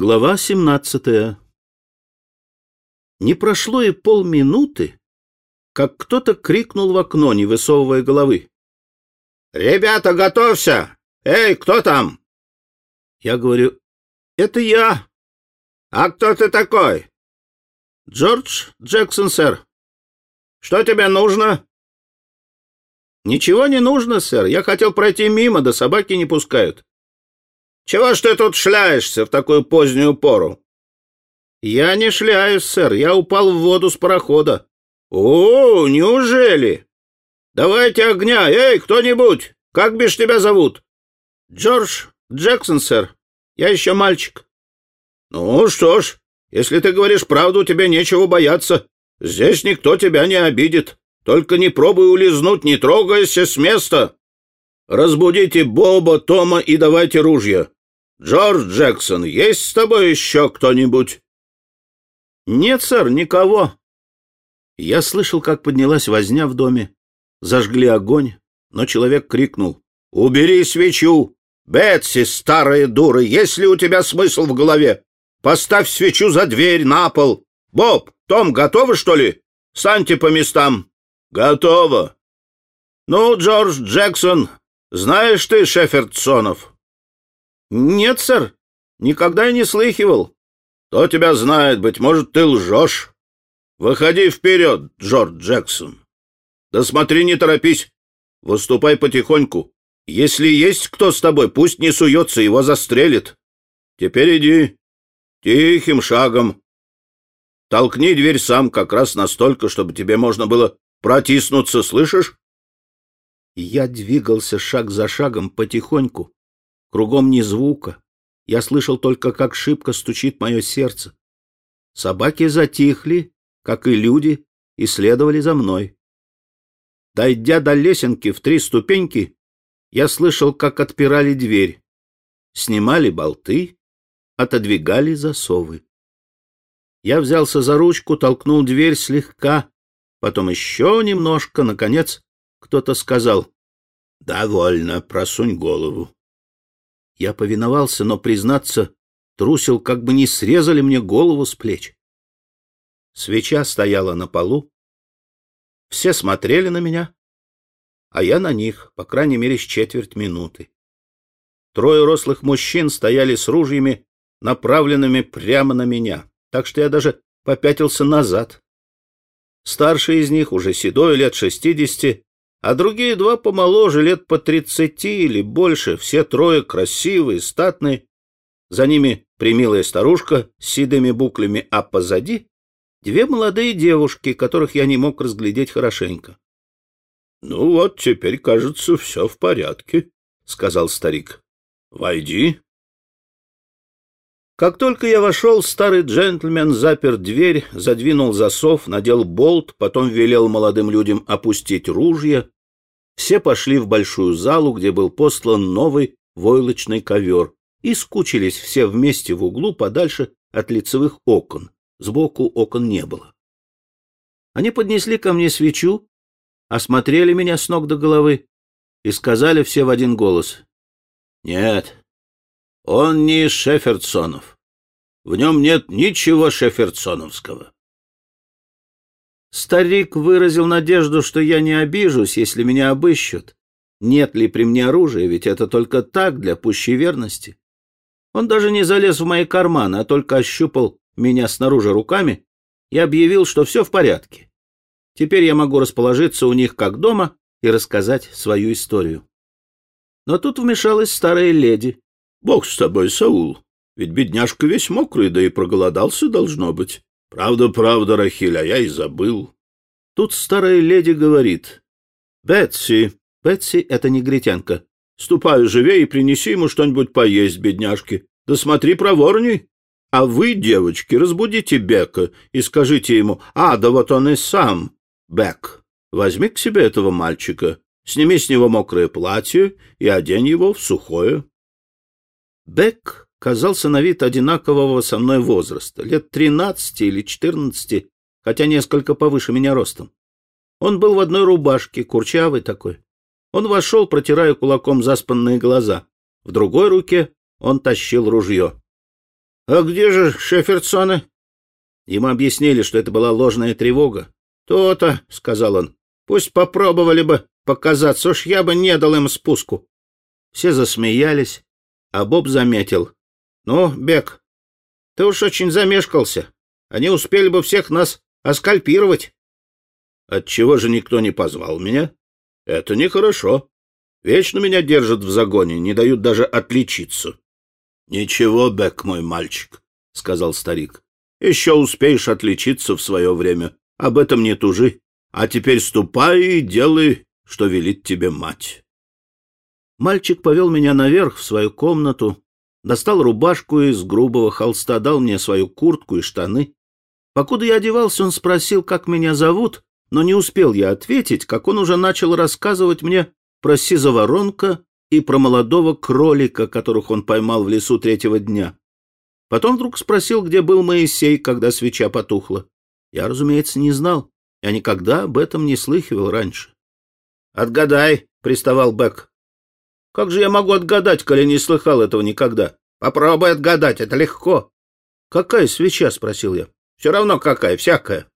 Глава семнадцатая Не прошло и полминуты, как кто-то крикнул в окно, не высовывая головы. «Ребята, готовься! Эй, кто там?» Я говорю, «Это я». «А кто ты такой?» «Джордж Джексон, сэр». «Что тебе нужно?» «Ничего не нужно, сэр. Я хотел пройти мимо, да собаки не пускают». «Чего ж ты тут шляешься в такую позднюю пору?» «Я не шляюсь, сэр. Я упал в воду с парохода». «О, неужели? Давайте огня! Эй, кто-нибудь! Как бишь тебя зовут?» «Джордж Джексон, сэр. Я еще мальчик». «Ну что ж, если ты говоришь правду, тебе нечего бояться. Здесь никто тебя не обидит. Только не пробуй улизнуть, не трогайся с места. Разбудите Боба, Тома и давайте ружья. Джордж Джексон, есть с тобой еще кто-нибудь?» «Нет, сэр, никого», я слышал, как поднялась возня в доме. Зажгли огонь, но человек крикнул. «Убери свечу! Бетси, старая дура, есть ли у тебя смысл в голове? Поставь свечу за дверь, на пол! Боб, Том, готовы, что ли? Станьте по местам!» «Готово!» «Ну, Джордж Джексон, знаешь ты Шефердсонов?» «Нет, сэр, никогда и не слыхивал». «Кто тебя знает, быть может, ты лжешь?» Выходи вперед, Джордж Джексон. Да смотри, не торопись. Выступай потихоньку. Если есть кто с тобой, пусть не суется, его застрелит. Теперь иди. Тихим шагом. Толкни дверь сам как раз настолько, чтобы тебе можно было протиснуться, слышишь? Я двигался шаг за шагом потихоньку. Кругом ни звука. Я слышал только, как шибко стучит мое сердце. Собаки затихли, как и люди, и следовали за мной. Дойдя до лесенки в три ступеньки, я слышал, как отпирали дверь, снимали болты, отодвигали засовы. Я взялся за ручку, толкнул дверь слегка, потом еще немножко, наконец, кто-то сказал «Довольно, просунь голову». Я повиновался, но, признаться, трусил, как бы не срезали мне голову с плеч. Свеча стояла на полу. Все смотрели на меня, а я на них, по крайней мере, с четверть минуты. Трое рослых мужчин стояли с ружьями, направленными прямо на меня, так что я даже попятился назад. Старший из них уже седой, лет шестидесяти, а другие два помоложе, лет по тридцати или больше, все трое красивые, статные. За ними примилая старушка с седыми буклями, а позади Две молодые девушки, которых я не мог разглядеть хорошенько. — Ну вот, теперь, кажется, все в порядке, — сказал старик. — Войди. Как только я вошел, старый джентльмен запер дверь, задвинул засов, надел болт, потом велел молодым людям опустить ружья. Все пошли в большую залу, где был послан новый войлочный ковер, и скучились все вместе в углу подальше от лицевых окон. Сбоку окон не было. Они поднесли ко мне свечу, осмотрели меня с ног до головы и сказали все в один голос. «Нет, он не Шефердсонов. В нем нет ничего шефердсоновского». Старик выразил надежду, что я не обижусь, если меня обыщут. Нет ли при мне оружия, ведь это только так, для пущей верности. Он даже не залез в мои карманы, а только ощупал меня снаружи руками и объявил, что все в порядке. Теперь я могу расположиться у них как дома и рассказать свою историю. Но тут вмешалась старая леди. — Бог с тобой, Саул, ведь бедняжка весь мокрый, да и проголодался, должно быть. Правда, правда, Рахиль, а я и забыл. Тут старая леди говорит. — Бетси, Бетси — это негритянка. Ступай живей и принеси ему что-нибудь поесть, бедняжке. Да смотри проворней. А вы, девочки, разбудите Бека и скажите ему, а, да вот он и сам, Бек. Возьми к себе этого мальчика, сними с него мокрое платье и одень его в сухое. Бек казался на вид одинакового со мной возраста, лет тринадцати или четырнадцати, хотя несколько повыше меня ростом. Он был в одной рубашке, курчавый такой. Он вошел, протирая кулаком заспанные глаза. В другой руке он тащил ружье. А где же Шеферсоны? Ему объяснили, что это была ложная тревога. «То-то», — сказал он, — «пусть попробовали бы показаться, уж я бы не дал им спуску». Все засмеялись, а Боб заметил. «Ну, Бек, ты уж очень замешкался. Они успели бы всех нас оскальпировать». «Отчего же никто не позвал меня? Это нехорошо. Вечно меня держат в загоне, не дают даже отличиться». «Ничего, Бек, мой мальчик», — сказал старик. Еще успеешь отличиться в свое время. Об этом не тужи. А теперь ступай и делай, что велит тебе мать. Мальчик повел меня наверх в свою комнату, достал рубашку из грубого холста, дал мне свою куртку и штаны. Покуда я одевался, он спросил, как меня зовут, но не успел я ответить, как он уже начал рассказывать мне про сизоворонка и про молодого кролика, которых он поймал в лесу третьего дня. Потом вдруг спросил, где был Моисей, когда свеча потухла. Я, разумеется, не знал. Я никогда об этом не слыхивал раньше. «Отгадай», — приставал Бек. «Как же я могу отгадать, коли не слыхал этого никогда? Попробуй отгадать, это легко». «Какая свеча?» — спросил я. «Все равно какая, всякая».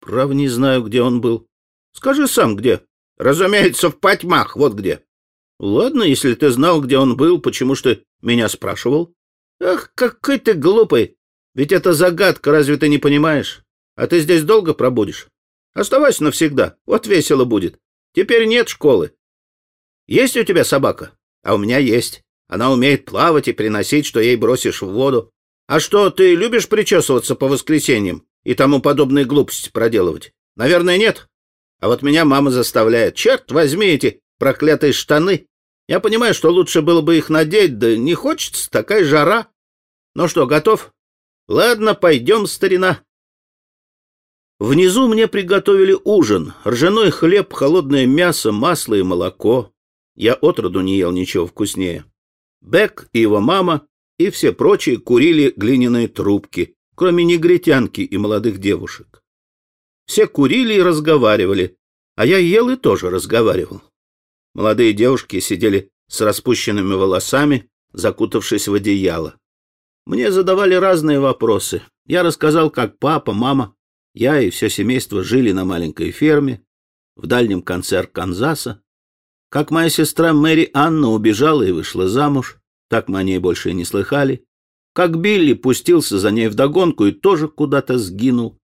«Прав не знаю, где он был». «Скажи сам, где». «Разумеется, в потьмах, вот где». «Ладно, если ты знал, где он был, почему ж ты меня спрашивал?» Ах, какой ты глупый! Ведь это загадка, разве ты не понимаешь? А ты здесь долго пробудешь? Оставайся навсегда, вот весело будет. Теперь нет школы. Есть у тебя собака? А у меня есть. Она умеет плавать и приносить, что ей бросишь в воду. А что, ты любишь причесываться по воскресеньям и тому подобные глупости проделывать? Наверное, нет. А вот меня мама заставляет. Черт возьми эти проклятые штаны. Я понимаю, что лучше было бы их надеть, да не хочется, такая жара. Ну что, готов? Ладно, пойдем, старина. Внизу мне приготовили ужин. Ржаной хлеб, холодное мясо, масло и молоко. Я отроду не ел ничего вкуснее. Бек и его мама и все прочие курили глиняные трубки, кроме негритянки и молодых девушек. Все курили и разговаривали, а я ел и тоже разговаривал. Молодые девушки сидели с распущенными волосами, закутавшись в одеяло. Мне задавали разные вопросы. Я рассказал, как папа, мама, я и все семейство жили на маленькой ферме в дальнем конце Арканзаса, как моя сестра Мэри Анна убежала и вышла замуж, так мы о ней больше и не слыхали, как Билли пустился за ней вдогонку и тоже куда-то сгинул,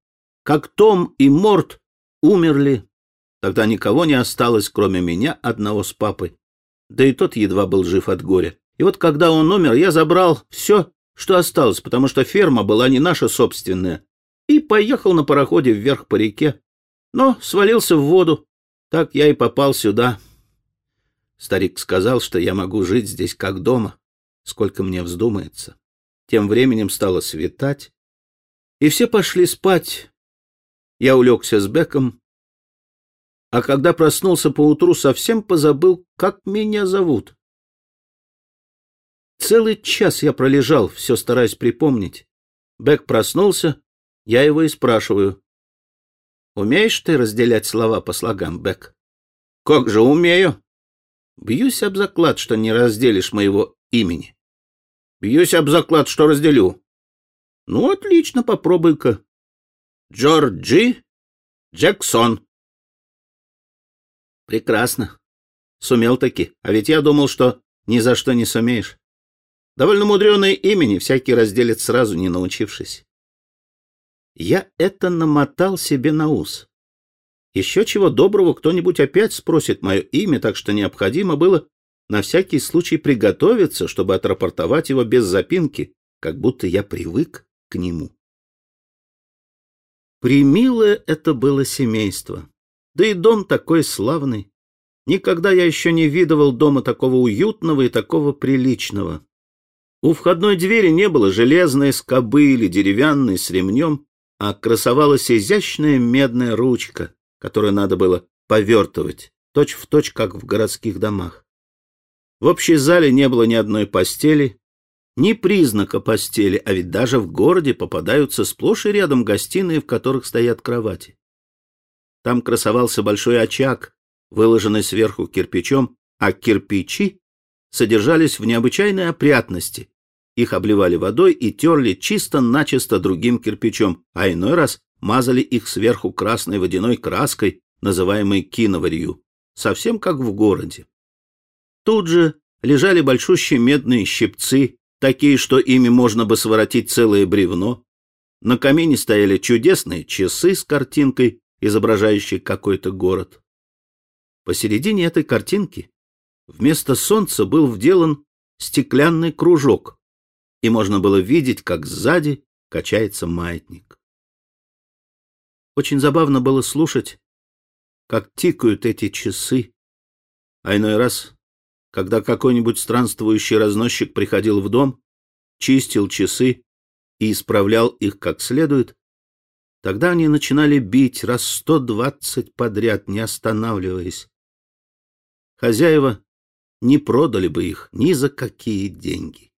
как Том и Морт умерли Тогда никого не осталось, кроме меня, одного с папой. Да и тот едва был жив от горя. И вот когда он умер, я забрал все, что осталось, потому что ферма была не наша собственная, и поехал на пароходе вверх по реке. Но свалился в воду. Так я и попал сюда. Старик сказал, что я могу жить здесь как дома, сколько мне вздумается. Тем временем стало светать, и все пошли спать. Я улегся с Беком, а когда проснулся поутру, совсем позабыл, как меня зовут. Целый час я пролежал, все стараясь припомнить. Бек проснулся, я его и спрашиваю. «Умеешь ты разделять слова по слогам, Бек?» «Как же умею!» «Бьюсь об заклад, что не разделишь моего имени». «Бьюсь об заклад, что разделю». «Ну, отлично, попробуй-ка». «Джорджи Джексон». Прекрасно. Сумел таки. А ведь я думал, что ни за что не сумеешь. Довольно мудреное имени всякий разделит сразу, не научившись. Я это намотал себе на ус. Еще чего доброго кто-нибудь опять спросит мое имя, так что необходимо было на всякий случай приготовиться, чтобы отрапортовать его без запинки, как будто я привык к нему. Примилое это было семейство. Да и дом такой славный. Никогда я еще не видывал дома такого уютного и такого приличного. У входной двери не было железной скобы или деревянной с ремнем, а красовалась изящная медная ручка, которую надо было повертывать, точь в точь, как в городских домах. В общей зале не было ни одной постели, ни признака постели, а ведь даже в городе попадаются сплошь и рядом гостиные, в которых стоят кровати. Там красовался большой очаг, выложенный сверху кирпичом, а кирпичи содержались в необычайной опрятности, их обливали водой и терли чисто-начисто другим кирпичом, а иной раз мазали их сверху красной водяной краской, называемой киноварью, совсем как в городе. Тут же лежали большущие медные щипцы, такие, что ими можно бы своротить целое бревно. На камине стояли чудесные часы с картинкой, изображающей какой-то город. Посередине этой картинки вместо солнца был вделан стеклянный кружок, и можно было видеть, как сзади качается маятник. Очень забавно было слушать, как тикают эти часы, а иной раз, когда какой-нибудь странствующий разносчик приходил в дом, чистил часы и исправлял их как следует, тогда они начинали бить раз сто двадцать подряд, не останавливаясь. Хозяева не продали бы их ни за какие деньги.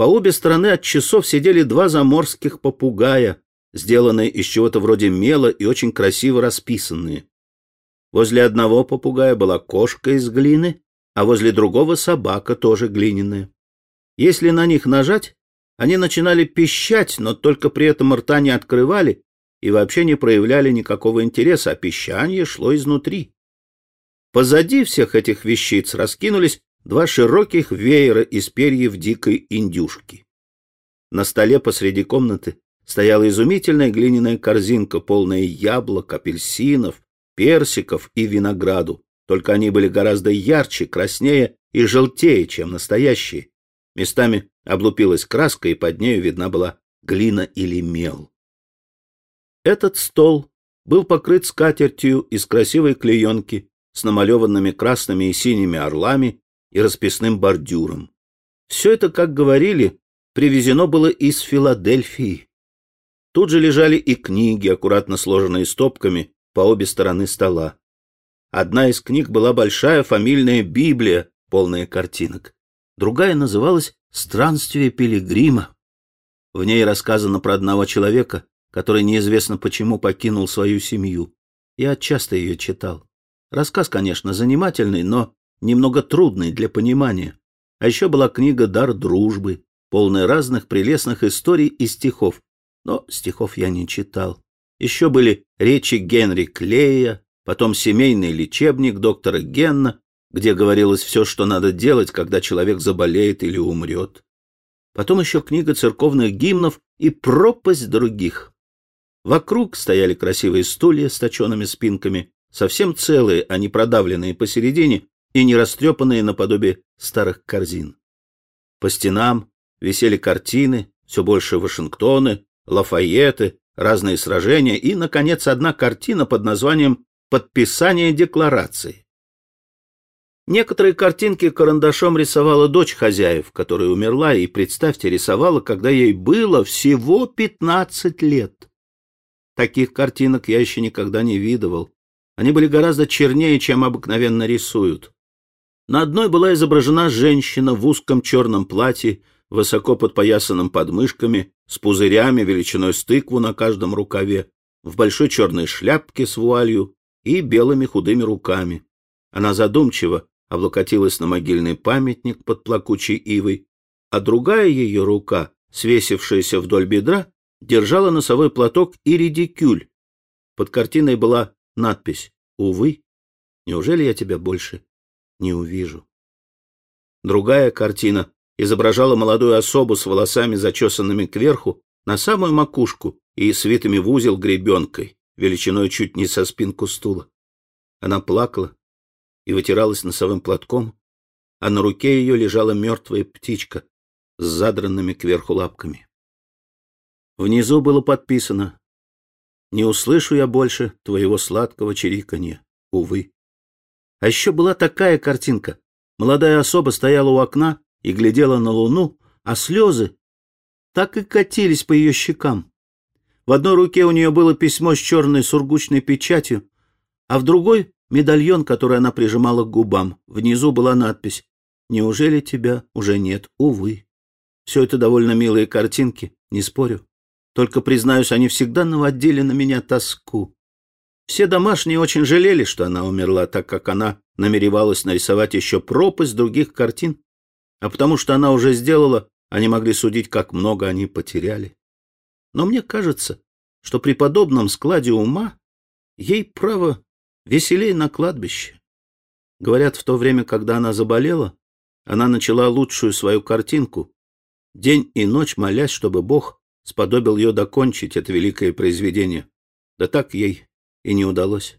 По обе стороны от часов сидели два заморских попугая, сделанные из чего-то вроде мела и очень красиво расписанные. Возле одного попугая была кошка из глины, а возле другого собака тоже глиняная. Если на них нажать, они начинали пищать, но только при этом рта не открывали и вообще не проявляли никакого интереса, а пищание шло изнутри. Позади всех этих вещиц раскинулись два широких веера из перьев дикой индюшки. На столе посреди комнаты стояла изумительная глиняная корзинка, полная яблок, апельсинов, персиков и винограду, только они были гораздо ярче, краснее и желтее, чем настоящие. Местами облупилась краска, и под нею видна была глина или мел. Этот стол был покрыт скатертью из красивой клеенки с намалеванными красными и синими орлами и расписным бордюром. Все это, как говорили, привезено было из Филадельфии. Тут же лежали и книги, аккуратно сложенные стопками по обе стороны стола. Одна из книг была большая фамильная Библия, полная картинок. Другая называлась «Странствие пилигрима». В ней рассказано про одного человека, который неизвестно почему покинул свою семью. Я часто ее читал. Рассказ, конечно, занимательный, но немного трудный для понимания. А еще была книга «Дар дружбы», полная разных прелестных историй и стихов. Но стихов я не читал. Еще были речи Генри Клея, потом семейный лечебник доктора Генна, где говорилось все, что надо делать, когда человек заболеет или умрет. Потом еще книга церковных гимнов и пропасть других. Вокруг стояли красивые стулья с точеными спинками, совсем целые, а не продавленные посередине, и не растрепанные наподобие старых корзин. По стенам висели картины, все больше Вашингтоны, Лафайеты, разные сражения и, наконец, одна картина под названием «Подписание декларации». Некоторые картинки карандашом рисовала дочь хозяев, которая умерла, и, представьте, рисовала, когда ей было всего пятнадцать лет. Таких картинок я еще никогда не видывал. Они были гораздо чернее, чем обыкновенно рисуют. На одной была изображена женщина в узком черном платье, высоко подпоясанном подмышками, с пузырями величиной с тыкву на каждом рукаве, в большой черной шляпке с вуалью и белыми худыми руками. Она задумчиво облокотилась на могильный памятник под плакучей ивой, а другая ее рука, свесившаяся вдоль бедра, держала носовой платок и редикюль. Под картиной была надпись «Увы, неужели я тебя больше не увижу. Другая картина изображала молодую особу с волосами, зачесанными кверху, на самую макушку и свитыми в узел гребенкой, величиной чуть не со спинку стула. Она плакала и вытиралась носовым платком, а на руке ее лежала мертвая птичка с задранными кверху лапками. Внизу было подписано «Не услышу я больше твоего сладкого чириканья, увы». А еще была такая картинка. Молодая особа стояла у окна и глядела на луну, а слезы так и катились по ее щекам. В одной руке у нее было письмо с черной сургучной печатью, а в другой — медальон, который она прижимала к губам. Внизу была надпись «Неужели тебя уже нет? Увы». Все это довольно милые картинки, не спорю. Только, признаюсь, они всегда наводили на меня тоску. Все домашние очень жалели, что она умерла, так как она намеревалась нарисовать еще пропасть других картин, а потому что она уже сделала они могли судить, как много они потеряли. Но мне кажется, что при подобном складе ума ей, право, веселей на кладбище. Говорят, в то время, когда она заболела, она начала лучшую свою картинку, день и ночь молясь, чтобы Бог сподобил ее докончить это великое произведение. Да так ей и не удалось.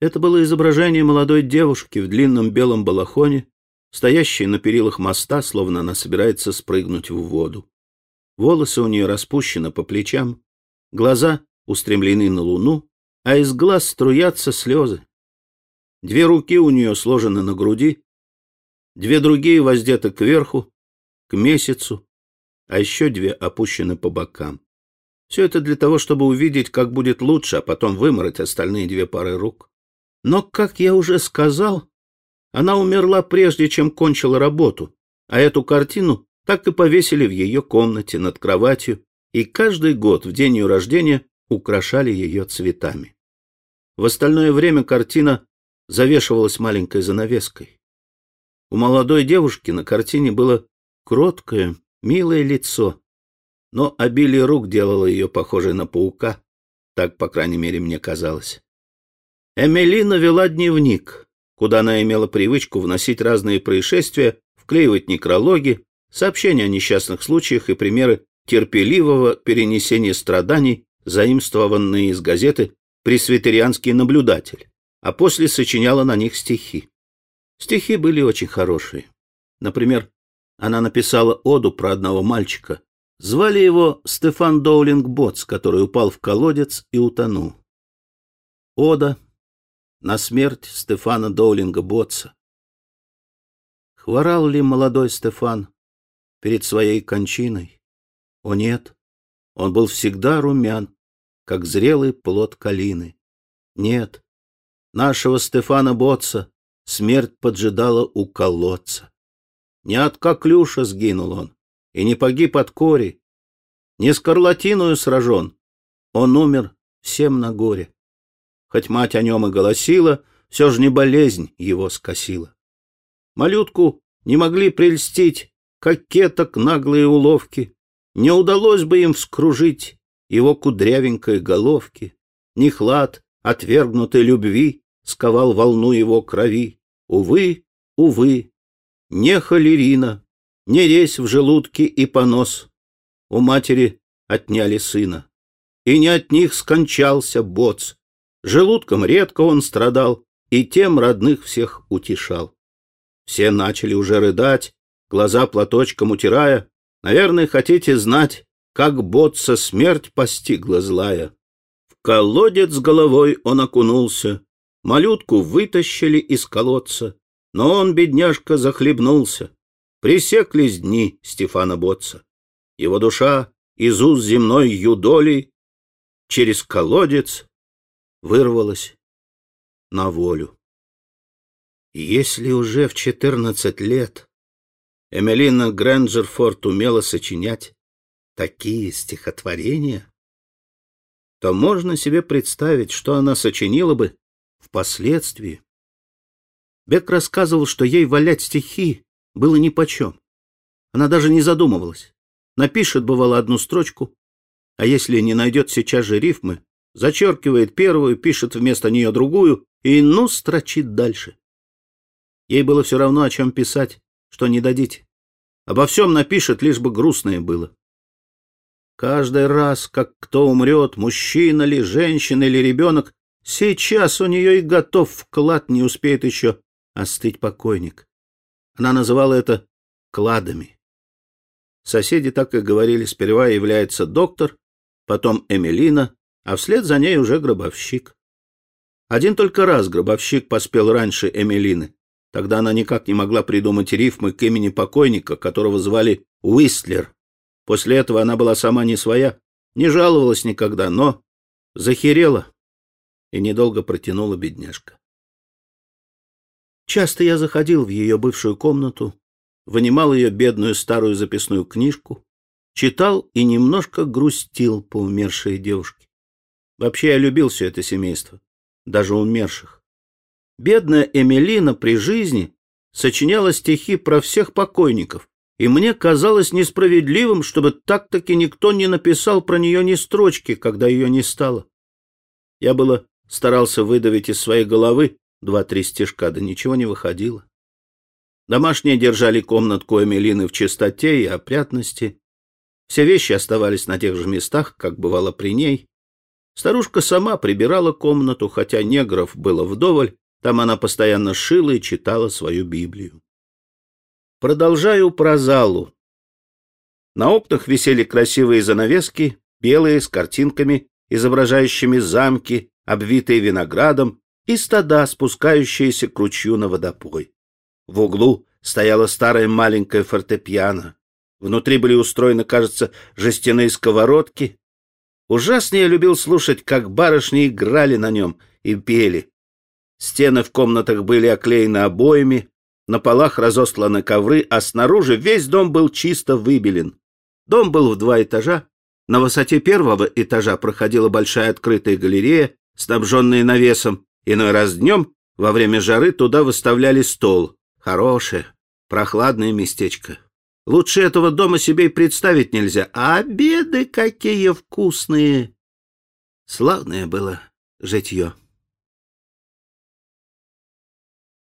Это было изображение молодой девушки в длинном белом балахоне, стоящей на перилах моста, словно она собирается спрыгнуть в воду. Волосы у нее распущены по плечам, глаза устремлены на луну, а из глаз струятся слезы. Две руки у нее сложены на груди, две другие воздеты кверху, к месяцу, а еще две опущены по бокам. Все это для того, чтобы увидеть, как будет лучше, а потом вымороть остальные две пары рук. Но, как я уже сказал, она умерла прежде, чем кончила работу, а эту картину так и повесили в ее комнате над кроватью и каждый год в день ее рождения украшали ее цветами. В остальное время картина завешивалась маленькой занавеской. У молодой девушки на картине было кроткое, милое лицо, но обилие рук делало ее похожей на паука, так, по крайней мере, мне казалось. Эмилина вела дневник, куда она имела привычку вносить разные происшествия, вклеивать некрологи, сообщения о несчастных случаях и примеры терпеливого перенесения страданий, заимствованные из газеты «Пресвитерианский наблюдатель», а после сочиняла на них стихи. Стихи были очень хорошие. Например, она написала оду про одного мальчика. Звали его Стефан Доулинг Ботс, который упал в колодец и утонул. Ода на смерть Стефана Доулинга Ботса. Хворал ли молодой Стефан перед своей кончиной? О нет, он был всегда румян, как зрелый плод калины. Нет, нашего Стефана Ботса смерть поджидала у колодца. Не от коклюша сгинул он, и не погиб от кори, не скарлатиною сражен, он умер всем на горе. Хоть мать о нем и голосила, все же не болезнь его скосила. Малютку не могли прельстить кокеток наглые уловки, не удалось бы им вскружить его кудрявенькой головки. Ни хлад отвергнутой любви сковал волну его крови. Увы, увы, не холерина, не резь в желудке и понос. У матери отняли сына, и не от них скончался боц, Желудком редко он страдал, и тем родных всех утешал. Все начали уже рыдать, глаза платочком утирая. Наверное, хотите знать, как ботса смерть постигла злая. В колодец головой он окунулся, малютку вытащили из колодца, но он, бедняжка, захлебнулся. Пресеклись дни Стефана Ботца. Его душа из уз земной юдоли через колодец вырвалась на волю. Если уже в четырнадцать лет Эмилина Грэнджерфорд умела сочинять такие стихотворения, то можно себе представить, что она сочинила бы впоследствии. Бек рассказывал, что ей валять стихи было нипочем. Она даже не задумывалась. Напишет, бывало, одну строчку, а если не найдет сейчас же рифмы, зачеркивает первую, пишет вместо нее другую и ну строчит дальше. Ей было все равно, о чем писать, что не дадите. Обо всем напишет, лишь бы грустное было. Каждый раз, как кто умрет, мужчина ли, женщина или ребенок, сейчас у нее и готов вклад, не успеет еще остыть покойник. Она называла это кладами. Соседи так и говорили, сперва является доктор, потом Эмилина, а вслед за ней уже гробовщик. Один только раз гробовщик поспел раньше Эмилины. Тогда она никак не могла придумать рифмы к имени покойника, которого звали Уистлер. После этого она была сама не своя, не жаловалась никогда, но захерела и недолго протянула бедняжка. Часто я заходил в ее бывшую комнату, вынимал ее бедную старую записную книжку, читал и немножко грустил по умершей девушке. Вообще я любил все это семейство, даже умерших. Бедная Эмилина при жизни сочиняла стихи про всех покойников, и мне казалось несправедливым, чтобы так-таки никто не написал про нее ни строчки, когда ее не стало. Я было старался выдавить из своей головы два-три стежка, да ничего не выходило. Домашние держали комнатку Эмилины в чистоте и опрятности. Все вещи оставались на тех же местах, как бывало при ней. Старушка сама прибирала комнату, хотя негров было вдоволь, там она постоянно шила и читала свою Библию. Продолжаю про залу. На окнах висели красивые занавески, белые, с картинками, изображающими замки, обвитые виноградом, и стада, спускающиеся к ручью на водопой. В углу стояла старая маленькая фортепиано. Внутри были устроены, кажется, жестяные сковородки. Ужасно я любил слушать, как барышни играли на нем и пели. Стены в комнатах были оклеены обоями, на полах разосланы ковры, а снаружи весь дом был чисто выбелен. Дом был в два этажа. На высоте первого этажа проходила большая открытая галерея, снабженная навесом. Иной раз днем, во время жары, туда выставляли стол. Хорошее, прохладное местечко. Лучше этого дома себе и представить нельзя. А обеды какие вкусные! Славное было житье.